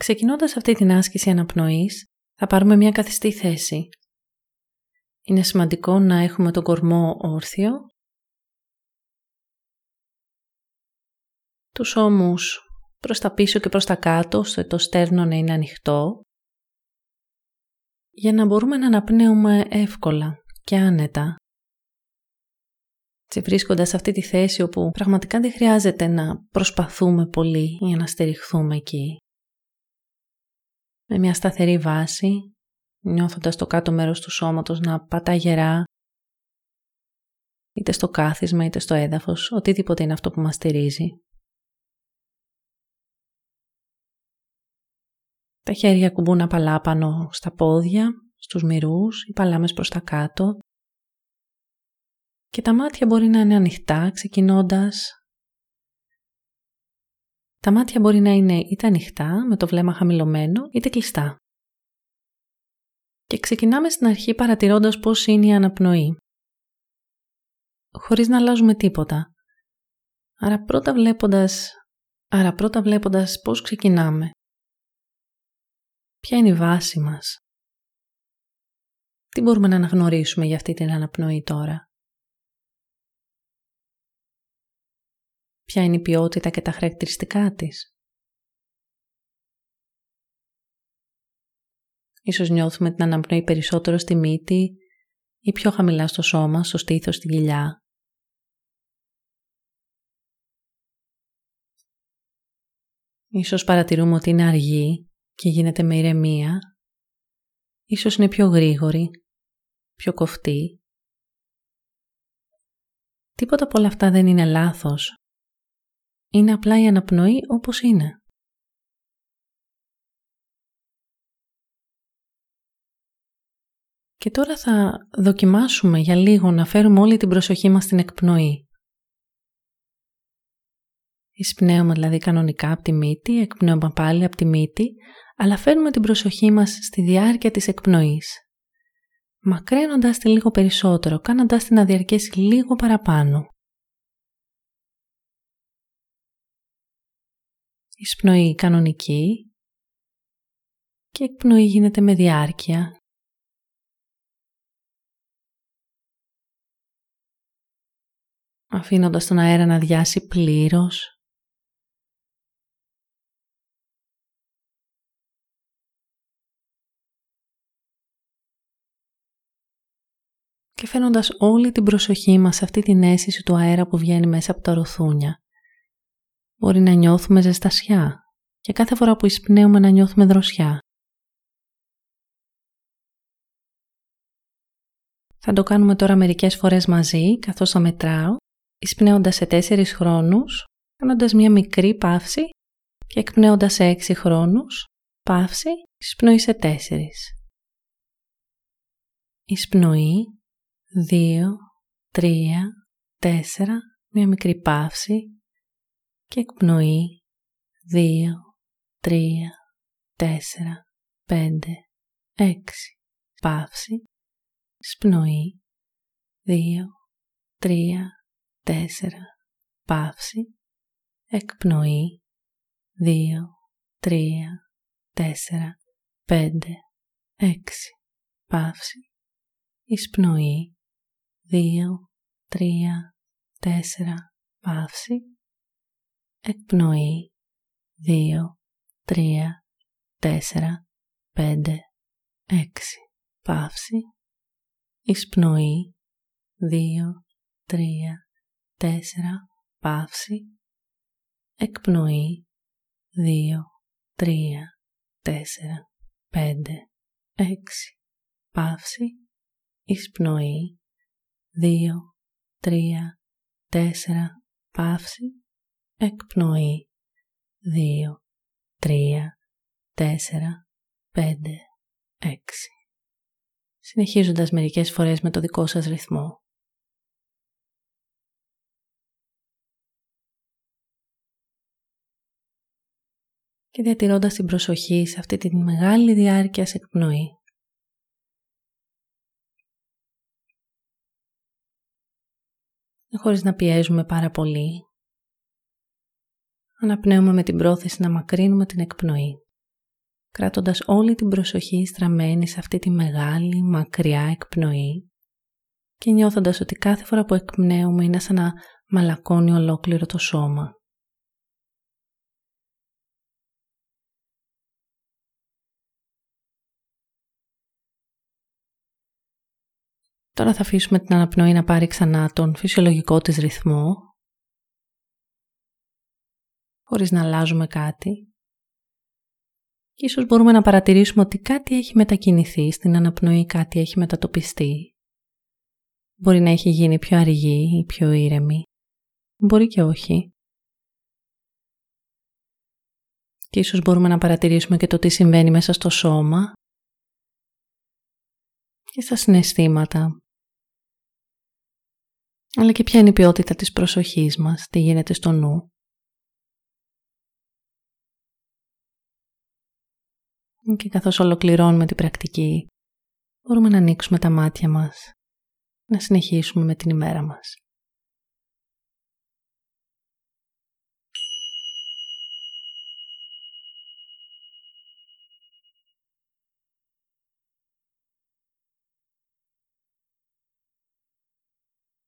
Ξεκινώντας αυτή την άσκηση αναπνοής, θα πάρουμε μια καθιστή θέση. Είναι σημαντικό να έχουμε τον κορμό όρθιο, τους ώμους προς τα πίσω και προς τα κάτω, ώστε το στέρνο να είναι ανοιχτό, για να μπορούμε να αναπνέουμε εύκολα και άνετα. Και βρίσκοντας σε αυτή τη θέση όπου πραγματικά δεν χρειάζεται να προσπαθούμε πολύ για να στηριχθούμε εκεί. Με μια σταθερή βάση, νιώθοντας το κάτω μέρος του σώματος να πατά γερά, είτε στο κάθισμα είτε στο έδαφος, οτιδήποτε είναι αυτό που μας στηρίζει. Τα χέρια κουμπούν απαλά πάνω στα πόδια, στους μυρούς ή παλάμες προς τα κάτω. Και τα μάτια μπορεί να είναι ανοιχτά ξεκινώντας. Τα μάτια μπορεί να είναι είτε ανοιχτά με το βλέμμα χαμηλωμένο είτε κλειστά. Και ξεκινάμε στην αρχή παρατηρώντας πώς είναι η αναπνοή. Χωρίς να αλλάζουμε τίποτα. Άρα πρώτα βλέποντας, άρα πρώτα βλέποντας πώς ξεκινάμε. Ποια είναι η βάση μας. Τι μπορούμε να αναγνωρίσουμε για αυτή την αναπνοή τώρα. Ποια είναι η ποιότητα και τα χαρακτηριστικά της. Ίσως νιώθουμε την αναπνοή περισσότερο στη μύτη ή πιο χαμηλά στο σώμα, στο στήθος, στη γυλιά. Ίσως παρατηρούμε ότι είναι αργή και γίνεται με ηρεμία, ίσως είναι πιο γρήγορη, πιο κοφτή. Τίποτα από όλα αυτά δεν είναι λάθος. Είναι απλά η αναπνοή όπως είναι. Και τώρα θα δοκιμάσουμε για λίγο να φέρουμε όλη την προσοχή μας στην εκπνοή. Εισπνέουμε δηλαδή κανονικά από τη μύτη, εκπνέουμε πάλι από τη μύτη αλλά φέρνουμε την προσοχή μας στη διάρκεια της εκπνοής. Μακραίνοντας τη λίγο περισσότερο, κάνοντας την να διαρκέσει λίγο παραπάνω. Εισπνοή κανονική και εκπνοή γίνεται με διάρκεια. Αφήνοντας τον αέρα να διάσει πλήρως και φαίνοντας όλη την προσοχή μας σε αυτή την αίσθηση του αέρα που βγαίνει μέσα από τα ροθούνια. Μπορεί να νιώθουμε ζεστασιά και κάθε φορά που εισπνέουμε να νιώθουμε δροσιά. Θα το κάνουμε τώρα μερικές φορές μαζί, καθώς θα μετράω, εισπνέοντας σε τέσσερις χρόνους, κάνοντας μια μικρή παύση και εκπνέοντας σε έξι χρόνους, παύση, εισπνοή σε τέσσερις. Εισπνοή, 2, 3, 4, μια μικρή παύση και εκπνοή 2, 3, 4, 5, 6, παύση, σπνοή 2, 3, 4, παύση, εκπνοή 2, 3, 4, 5, 6, παύση, εισπνοή 2, 3, 4, παύση. Εκπνοή 2, 3, 4, 5, 6, παύση. Εισπνοή 2, 3, 4, παύση. Εκπνοή 2, 3, 4, 5, 6, παύση. Εισπνοή 2, 3, 4, παύση, εκπνοή, 2, 3, 4, 5, 6. Συνεχίζοντας μερικές φορές με το δικό σας ρυθμό. Και διατηρώντας την προσοχή σε αυτή τη μεγάλη διάρκεια σε εκπνοή. χωρίς να πιέζουμε πάρα πολύ. Αναπνέουμε με την πρόθεση να μακρύνουμε την εκπνοή. κράτοντας όλη την προσοχή στραμμένη σε αυτή τη μεγάλη, μακριά εκπνοή και νιώθοντας ότι κάθε φορά που εκπνέουμε είναι σαν να μαλακώνει ολόκληρο το σώμα. Τώρα θα αφήσουμε την αναπνοή να πάρει ξανά τον φυσιολογικό της ρυθμό, χωρίς να αλλάζουμε κάτι. Και ίσως μπορούμε να παρατηρήσουμε ότι κάτι έχει μετακινηθεί στην αναπνοή, κάτι έχει μετατοπιστεί. Μπορεί να έχει γίνει πιο αργή ή πιο ήρεμη. Μπορεί και όχι. Και ίσως μπορούμε να παρατηρήσουμε και το τι συμβαίνει μέσα στο σώμα και στα συναισθήματα. Αλλά και ποια είναι η ποιότητα της προσοχής μας, τι γίνεται στο νου. Και καθώς ολοκληρώνουμε την πρακτική, μπορούμε να ανοίξουμε τα μάτια μας, να συνεχίσουμε με την ημέρα μας.